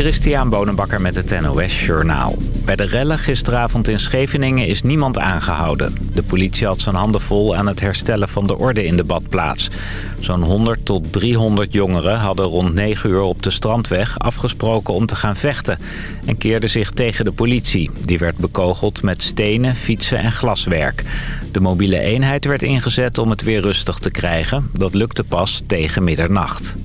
Christian Bonenbakker met het NOS Journaal. Bij de rellen gisteravond in Scheveningen is niemand aangehouden. De politie had zijn handen vol aan het herstellen van de orde in de badplaats. Zo'n 100 tot 300 jongeren hadden rond 9 uur op de strandweg afgesproken om te gaan vechten... en keerden zich tegen de politie. Die werd bekogeld met stenen, fietsen en glaswerk. De mobiele eenheid werd ingezet om het weer rustig te krijgen. Dat lukte pas tegen middernacht.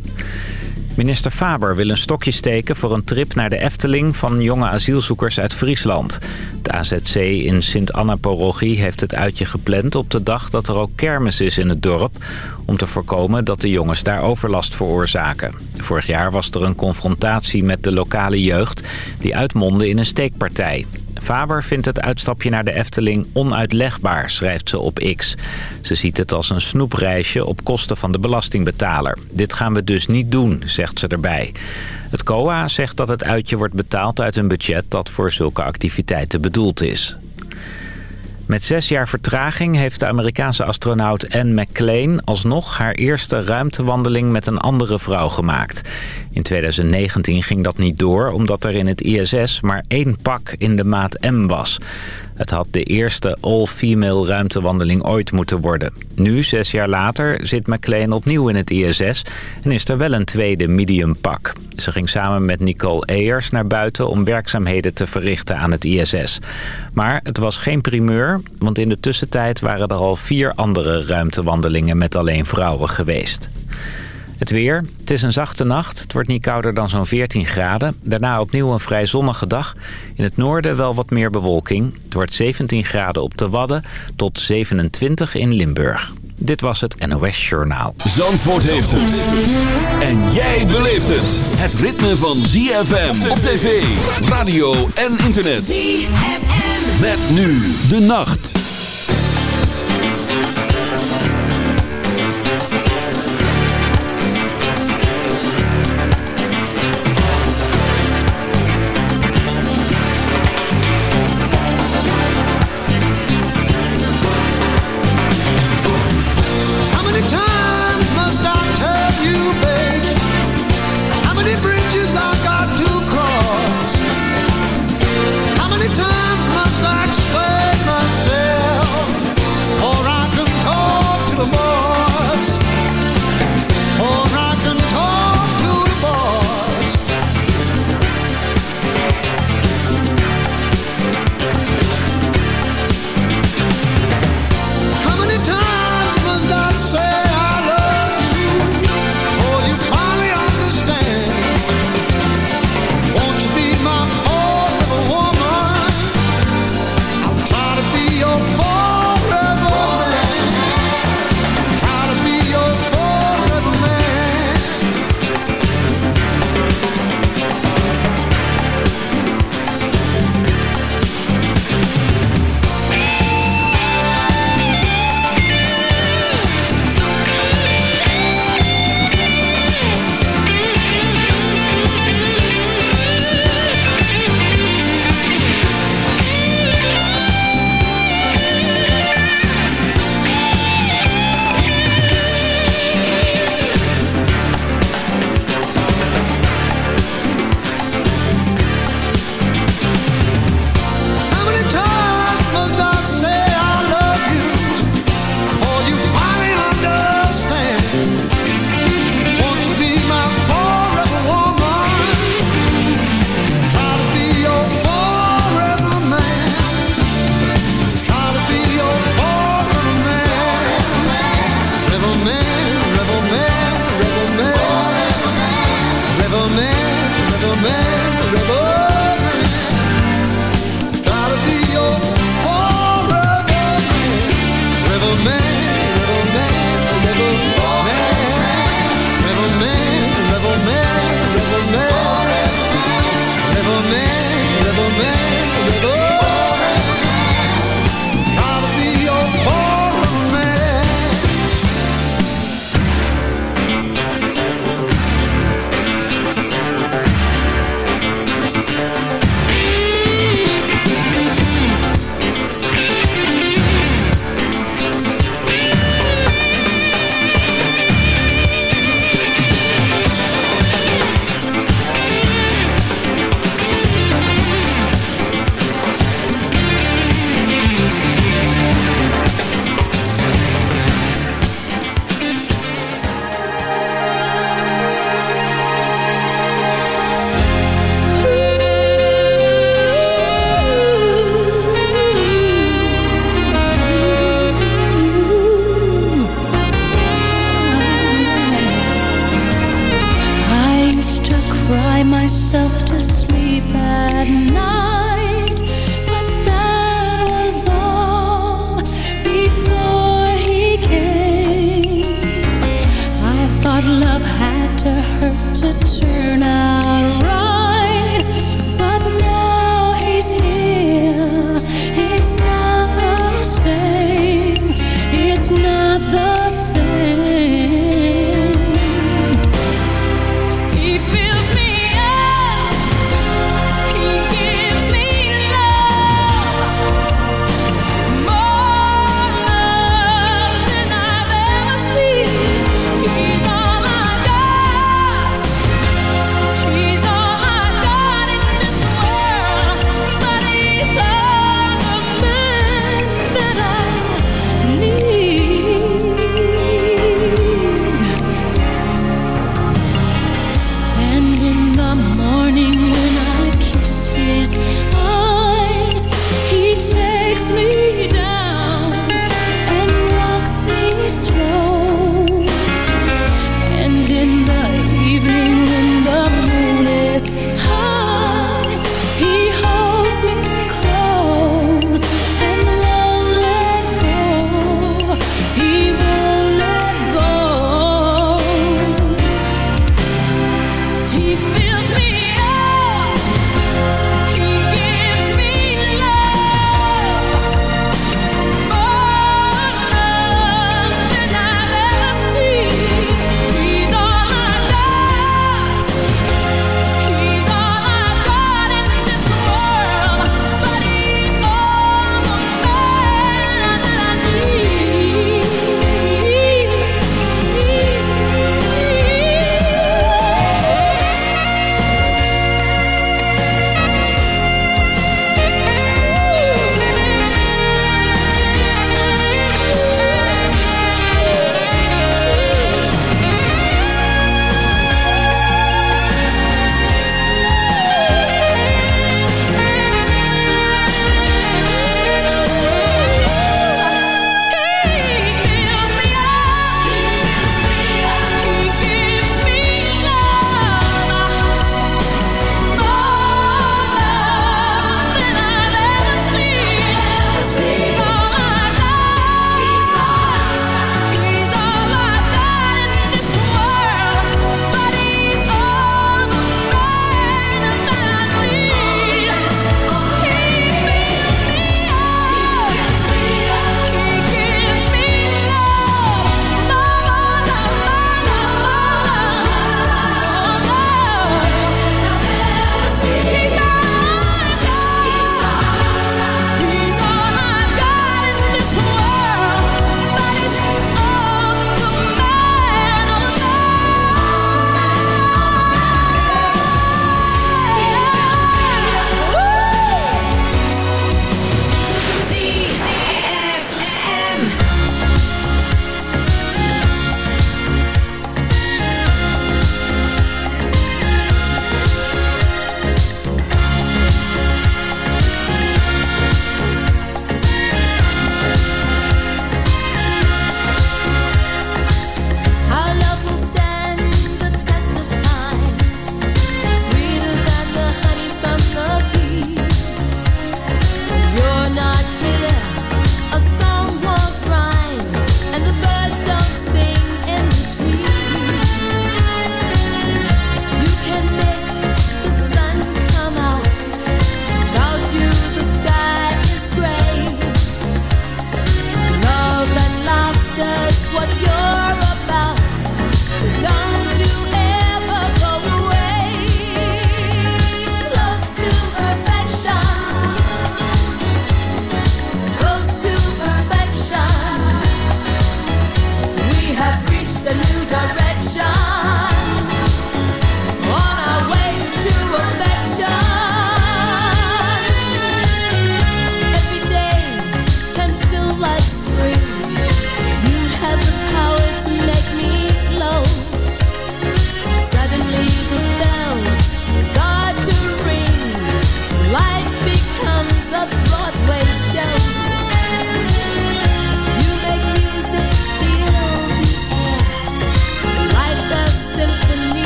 Minister Faber wil een stokje steken voor een trip naar de Efteling van jonge asielzoekers uit Friesland. De AZC in Sint-Anna-Parochie heeft het uitje gepland op de dag dat er ook kermis is in het dorp... om te voorkomen dat de jongens daar overlast veroorzaken. Vorig jaar was er een confrontatie met de lokale jeugd die uitmondde in een steekpartij. Faber vindt het uitstapje naar de Efteling onuitlegbaar, schrijft ze op X. Ze ziet het als een snoepreisje op kosten van de belastingbetaler. Dit gaan we dus niet doen, zegt ze erbij. Het COA zegt dat het uitje wordt betaald uit een budget dat voor zulke activiteiten bedoeld is. Met zes jaar vertraging heeft de Amerikaanse astronaut Anne McClain... alsnog haar eerste ruimtewandeling met een andere vrouw gemaakt. In 2019 ging dat niet door omdat er in het ISS maar één pak in de maat M was. Het had de eerste all-female ruimtewandeling ooit moeten worden. Nu, zes jaar later, zit McLean opnieuw in het ISS en is er wel een tweede medium pak. Ze ging samen met Nicole Ayers naar buiten om werkzaamheden te verrichten aan het ISS. Maar het was geen primeur, want in de tussentijd waren er al vier andere ruimtewandelingen met alleen vrouwen geweest. Het weer. Het is een zachte nacht. Het wordt niet kouder dan zo'n 14 graden. Daarna opnieuw een vrij zonnige dag. In het noorden wel wat meer bewolking. Het wordt 17 graden op de Wadden tot 27 in Limburg. Dit was het NOS Journaal. Zandvoort heeft het. En jij beleeft het. Het ritme van ZFM op tv, radio en internet. ZFM. Met nu de nacht.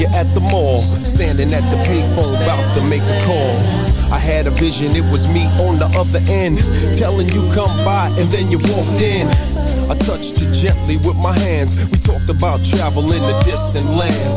You at the mall, standing at the payphone, about to make a call. I had a vision, it was me on the other end, telling you come by, and then you walked in. I touched you gently with my hands. We talked about travel in the distant lands,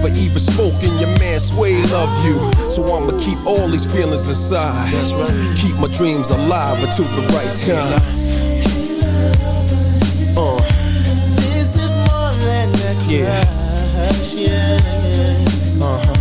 even spoke, and your man Sway love you. So I'ma keep all these feelings inside. That's right. Keep my dreams alive until the right time. Uh. This is more than a Yeah. crush, yes. Uh-huh. This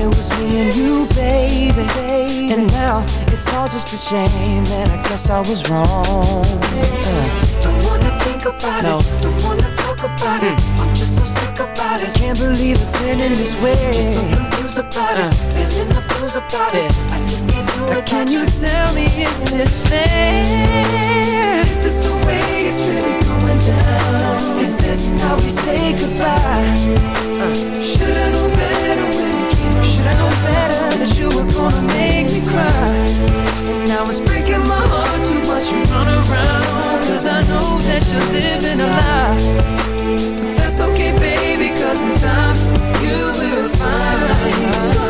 it was me and you, baby. And now it's all just a shame, and I guess I was wrong. Uh. Don't wanna think about no. it, don't wanna talk about mm. it. I'm just so sick about it. Can't believe it's ending this way. Just so confused about uh. it, feeling the blues about yeah. it. I just can't do it. Can you tell me, is this fair? Is this the way it's really going down? Is this how we say goodbye? Uh. Should've known better Should've known better that you were gonna make me cry. And breaking my heart you run around. Cause I know that you're living a lie. That's okay, baby, cause in time you will find.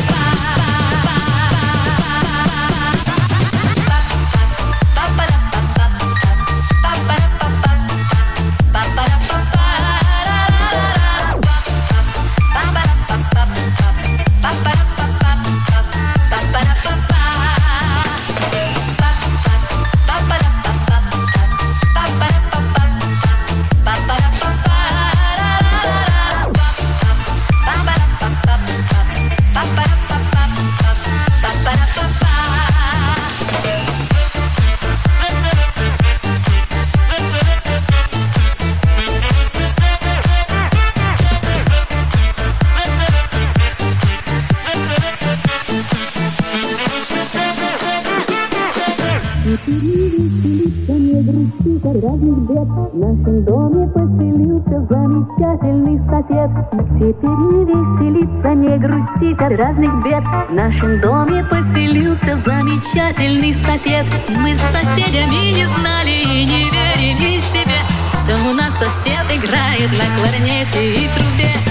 Теперь не веселиться, не грустить от разных бед. В нашем доме поселился замечательный сосед. Мы с соседями не знали и не верили себе, что у нас сосед играет на кларнете и трубе.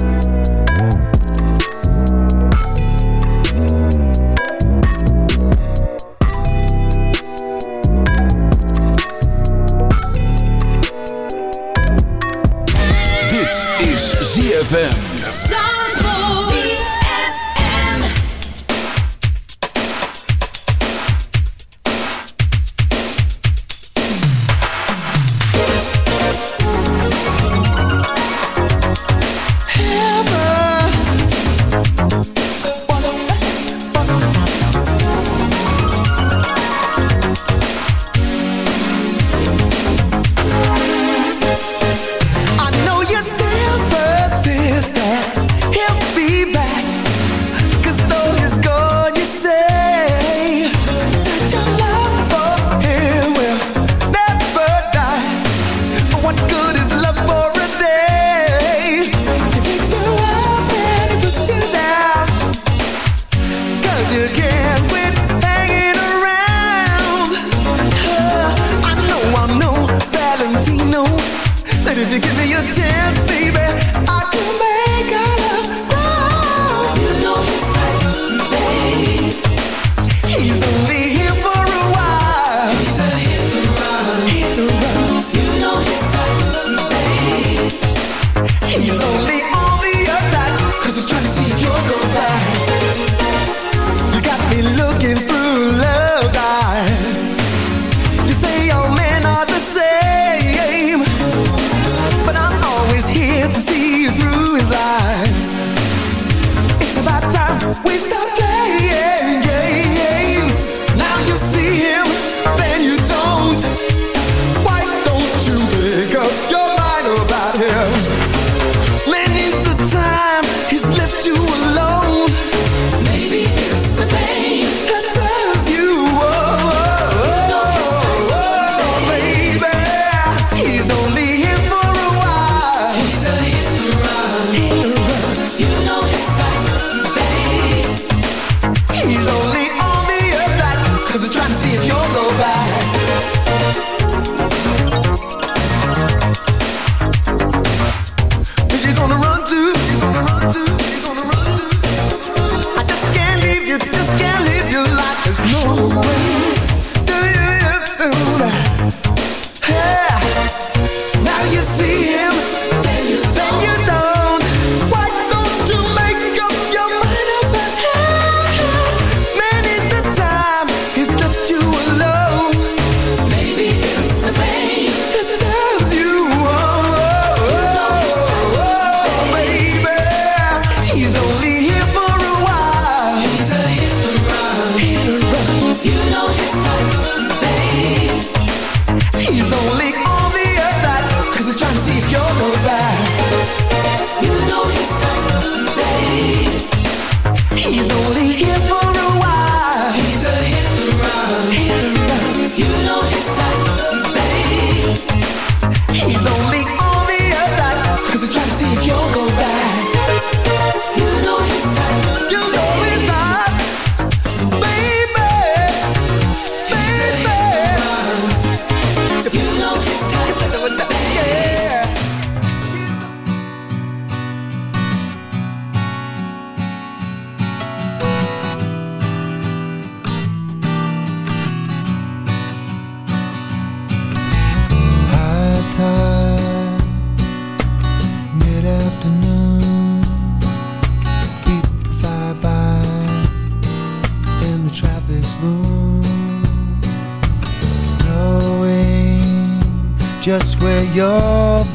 ZFM.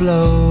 blow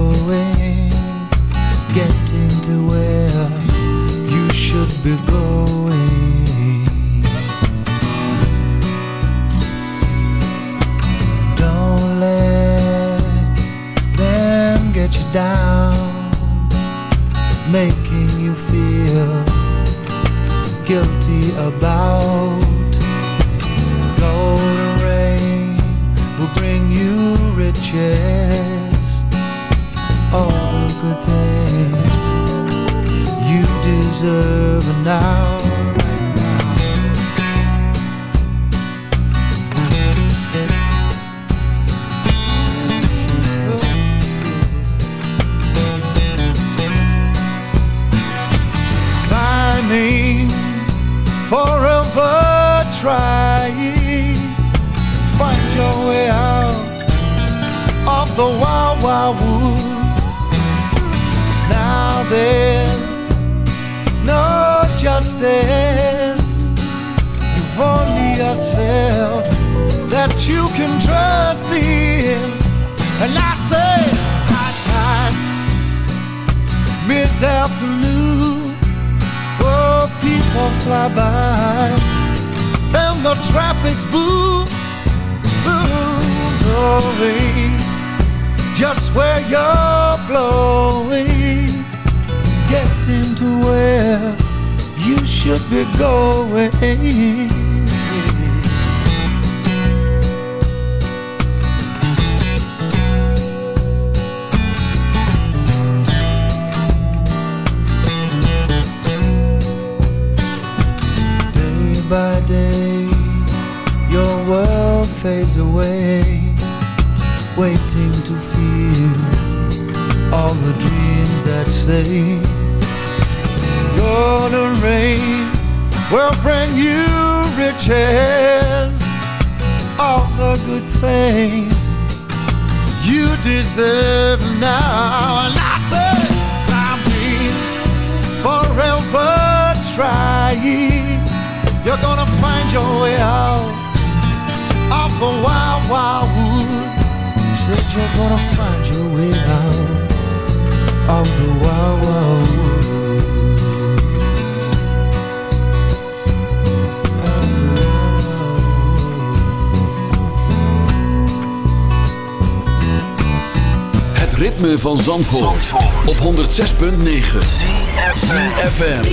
naive. You're gonna find your way out. Off a wild, wild wood. Said you're gonna find your way out. Of the wild, wild wood. ritme van Zandvoort, Zandvoort. op 106.9 CFFM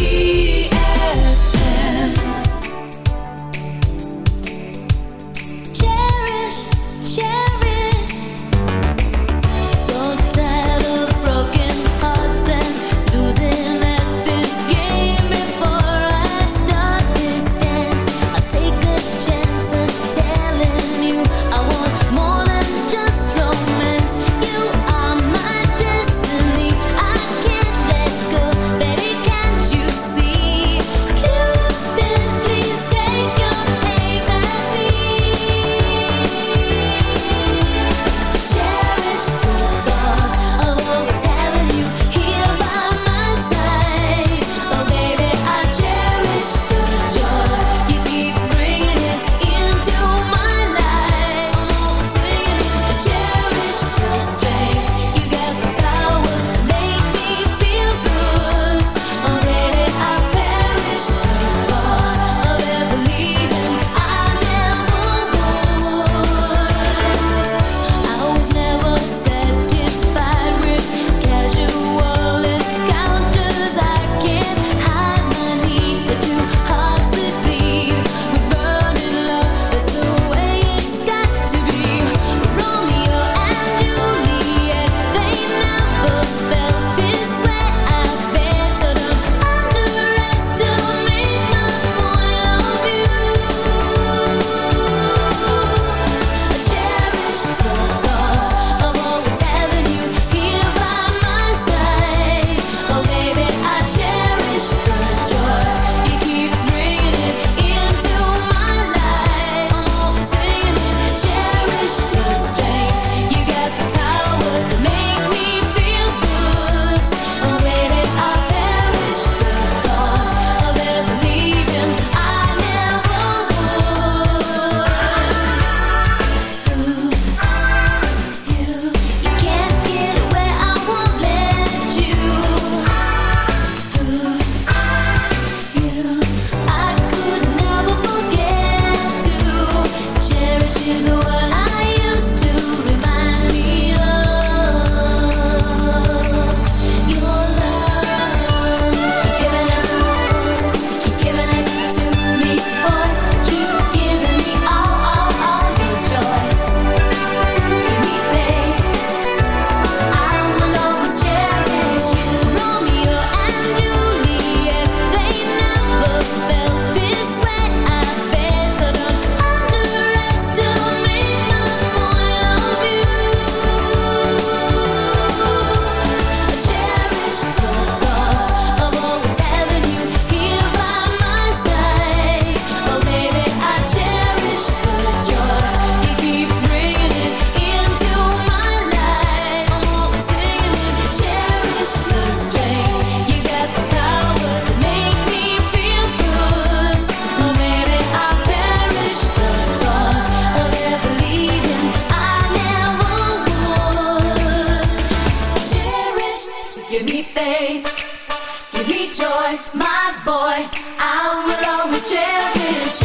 boy. I will always cherish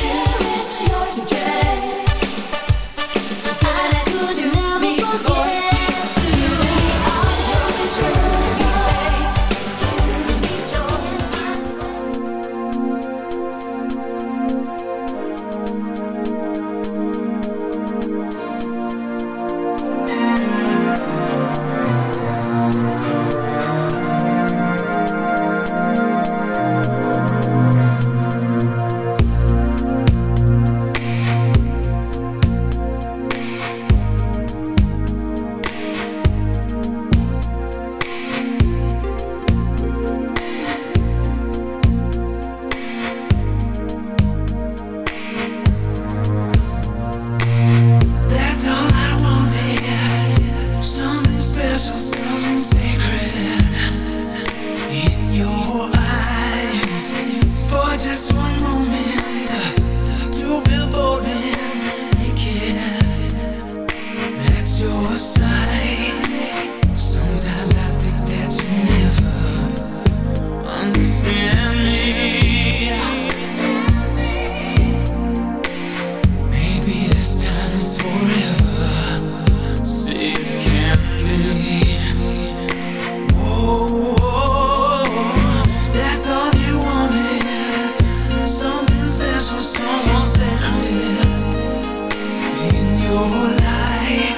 in your